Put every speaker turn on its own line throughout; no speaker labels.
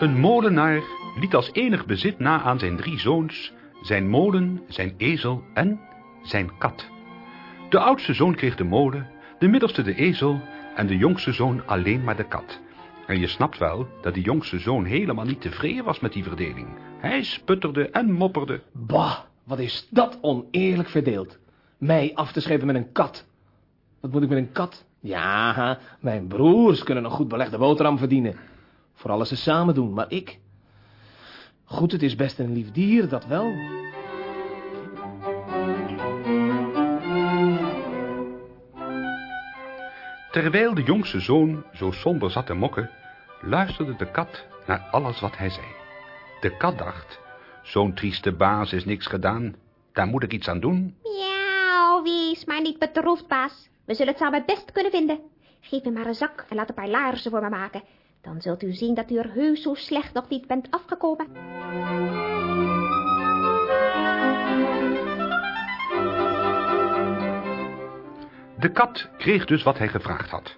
Een molenaar liet als enig bezit na aan zijn drie zoons zijn molen, zijn ezel en zijn kat. De oudste zoon kreeg de molen, de middelste de ezel en de jongste zoon alleen maar de kat. En je snapt wel dat die jongste zoon helemaal niet tevreden was met die verdeling. Hij sputterde en mopperde.
Bah, wat is dat oneerlijk verdeeld. Mij af te schepen met een kat. Wat moet ik met een kat? Ja, mijn broers kunnen een goed belegde boterham verdienen. Vooral als ze samen doen, maar ik... Goed, het is best een lief dier, dat wel.
Terwijl de jongste zoon zo somber zat te mokken, luisterde de kat naar alles wat hij zei. De kat dacht, zo'n trieste baas is niks gedaan, daar moet ik iets aan doen.
Miauw, wees maar niet bedroefd, baas. We zullen het samen best kunnen vinden. Geef me maar een zak en laat een paar laarzen voor me maken. Dan zult u zien dat u er heus zo slecht nog niet bent afgekomen.
De kat kreeg dus wat hij gevraagd had.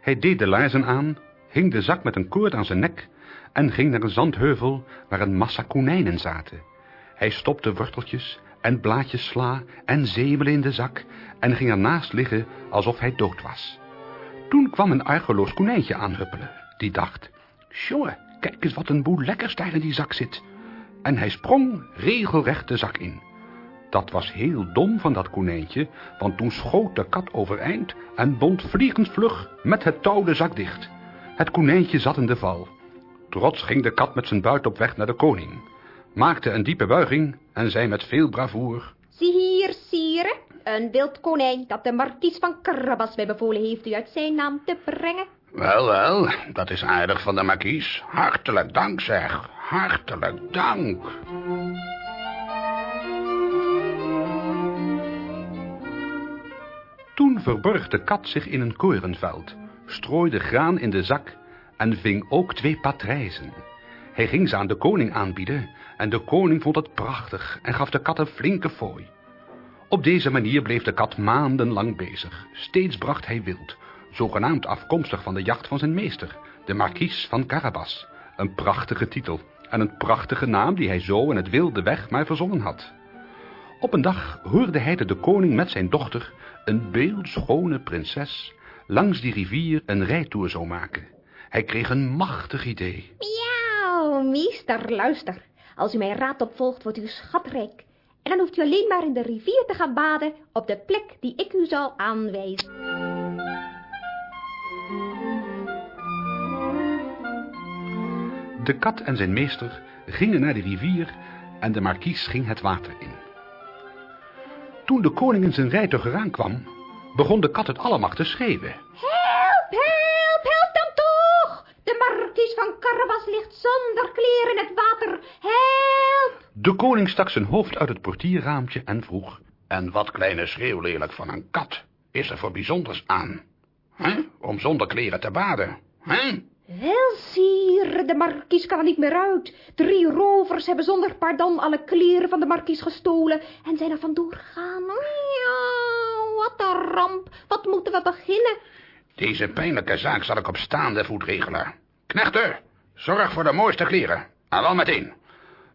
Hij deed de laarzen aan, hing de zak met een koord aan zijn nek en ging naar een zandheuvel waar een massa konijnen zaten. Hij stopte worteltjes en blaadjes sla en zemelen in de zak en ging ernaast liggen alsof hij dood was. Toen kwam een argeloos konijntje aanhuppelen. Die dacht, jongen, kijk eens wat een boel lekkers daar in die zak zit. En hij sprong regelrecht de zak in. Dat was heel dom van dat konijntje, want toen schoot de kat overeind en bond vliegend vlug met het touw de zak dicht. Het konijntje zat in de val. Trots ging de kat met zijn buit op weg naar de koning, maakte een diepe buiging en zei met veel bravoer...
Zie hier, sire, een wild konijn dat de markies van Karabas mij bevolen heeft u uit zijn naam te brengen.
Wel, wel, dat is aardig van de markies. Hartelijk dank, zeg. Hartelijk dank.
Toen verborg de kat zich in een korenveld, strooide graan in de zak en ving ook twee patrijzen. Hij ging ze aan de koning aanbieden en de koning vond het prachtig en gaf de kat een flinke fooi. Op deze manier bleef de kat maandenlang bezig. Steeds bracht hij wild, zogenaamd afkomstig van de jacht van zijn meester, de markies van Carabas. Een prachtige titel en een prachtige naam die hij zo in het wilde weg maar verzonnen had. Op een dag hoorde hij dat de koning met zijn dochter, een beeldschone prinses, langs die rivier een rijtoer zou maken. Hij kreeg een machtig idee.
Miauw, meester, luister. Als u mijn raad opvolgt, wordt u schatrijk. En dan hoeft u alleen maar in de rivier te gaan baden op de plek die ik u zal aanwijzen.
De kat en zijn meester gingen naar de rivier en de markies ging het water in. Toen de koning in zijn rijtuig eraan kwam, begon de kat het allemaal te schreeuwen.
Help, help, help dan toch! De markies van Carabas ligt zonder kleren in het water. Help!
De koning stak zijn hoofd uit het portierraampje en vroeg...
En wat kleine schreeuwlelijk van een kat is er voor bijzonders aan? Hè? Om zonder kleren te baden, hè?
Wel, sire, de markies kan er niet meer uit. Drie rovers hebben zonder pardon alle kleren van de markies gestolen en zijn er vandoor gegaan. Miauw, wat een ramp. Wat moeten we beginnen?
Deze pijnlijke zaak zal ik op staande voet regelen. Knechter, zorg voor de mooiste kleren. En wel meteen.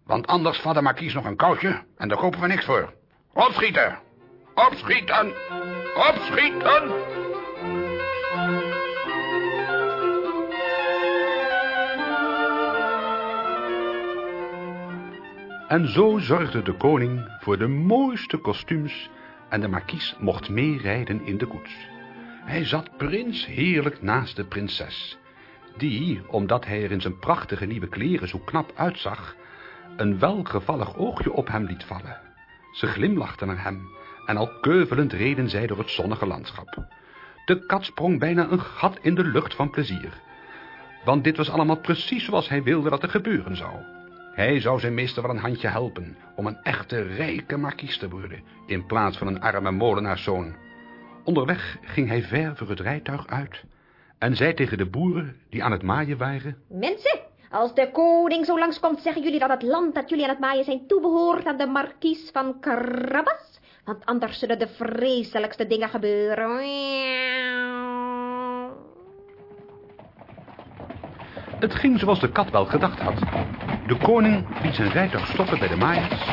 Want anders vat de markies nog een koudje en daar kopen we niks voor. Opschieten! Opschieten! Opschieten!
En zo zorgde de koning voor de mooiste kostuums en de markies mocht meerijden in de koets. Hij zat prins heerlijk naast de prinses, die, omdat hij er in zijn prachtige nieuwe kleren zo knap uitzag, een welgevallig oogje op hem liet vallen. Ze glimlachten naar hem en al keuvelend reden zij door het zonnige landschap. De kat sprong bijna een gat in de lucht van plezier, want dit was allemaal precies zoals hij wilde dat er gebeuren zou. Hij zou zijn meester wel een handje helpen om een echte rijke markies te worden, in plaats van een arme molenaarszoon. Onderweg ging hij ver voor het rijtuig uit en zei tegen de boeren die aan het maaien waren...
Mensen, als de koning zo langskomt, zeggen jullie dat het land dat jullie aan het maaien zijn toebehoort aan de markies van Carabas. Want anders zullen de vreselijkste dingen gebeuren.
Het ging zoals de kat wel gedacht had. De koning liet zijn rijtuig stoppen bij de maaiers.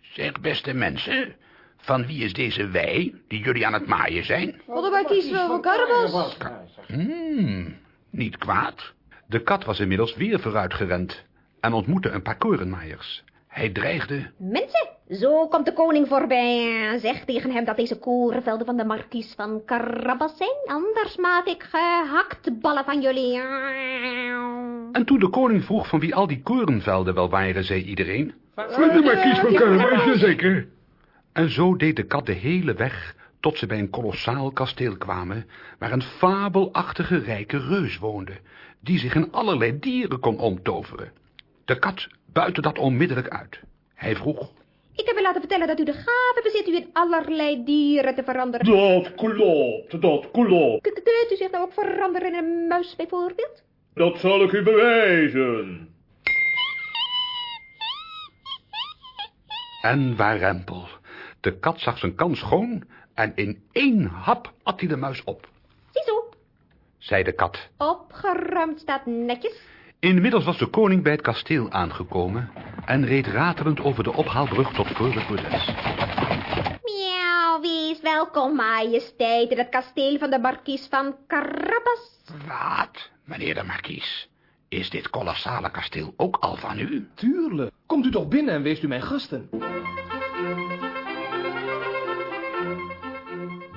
Zeg, beste mensen, van wie is deze wei die jullie aan het maaien zijn?
Van de markies van Carabas.
Hmm, niet kwaad.
De kat was inmiddels weer vooruitgerend en ontmoette een paar korenmaaiers. Hij dreigde...
Mensen, zo komt de koning voorbij. Zeg tegen hem dat deze korenvelden van de markies van Carabas zijn. Anders maak ik gehaktballen van jullie.
En toen de koning vroeg van wie al die korenvelden wel waren, zei iedereen...
Van de markies van Carabas, zeker.
En zo deed de kat de hele weg tot ze bij een kolossaal kasteel kwamen, waar een fabelachtige rijke reus woonde, die zich in allerlei dieren kon omtoveren. De kat buiten dat onmiddellijk uit. Hij vroeg...
Ik heb u laten vertellen dat u de gave bezit u in allerlei dieren te veranderen.
Dat klopt, dat klopt.
K- Kunt u zich nou ook veranderen in een muis bijvoorbeeld?
Dat zal ik u bewijzen.
En waarempel. De kat zag zijn kans schoon en in één hap at hij de muis op,
Ziezo,
zei de kat.
opgeruimd staat netjes.
Inmiddels was de koning bij het kasteel aangekomen en reed ratelend over de ophaalbrug tot voor de.
Miauw, wees welkom, majesteit, in het kasteel van de markies van Carabas.
Wat, meneer de markies? Is dit kolossale kasteel ook al van u?
Tuurlijk. Komt u toch binnen en wees u mijn gasten.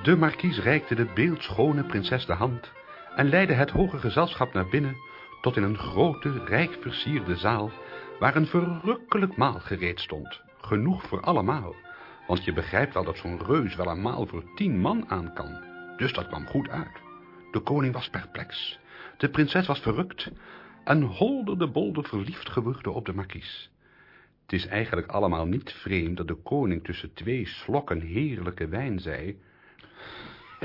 De markies reikte de beeldschone prinses de hand en leidde het hoge gezelschap naar binnen tot in een grote, rijk versierde zaal waar een verrukkelijk maal gereed stond. Genoeg voor allemaal, want je begrijpt wel dat zo'n reus wel een maal voor tien man aan kan. Dus dat kwam goed uit. De koning was perplex, de prinses was verrukt en holderde bolde verliefd geworden op de markies. Het is eigenlijk allemaal niet vreemd dat de koning tussen twee slokken heerlijke wijn zei...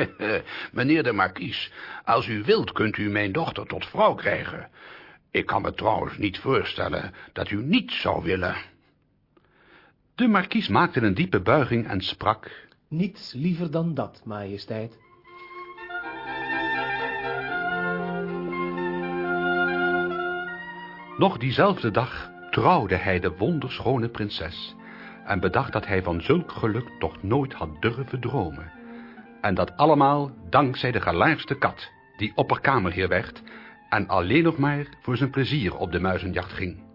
meneer de markies, als u wilt kunt u mijn dochter tot vrouw krijgen. Ik kan me trouwens niet voorstellen dat u niet zou willen.
De markies maakte een diepe buiging en sprak...
Niets liever dan dat, majesteit.
Nog diezelfde dag trouwde hij de wonderschone prinses en bedacht dat hij van zulk geluk toch nooit had durven dromen. En dat allemaal dankzij de gelaarste kat, die opperkamerheer werd en alleen nog maar voor zijn plezier op de muizenjacht ging.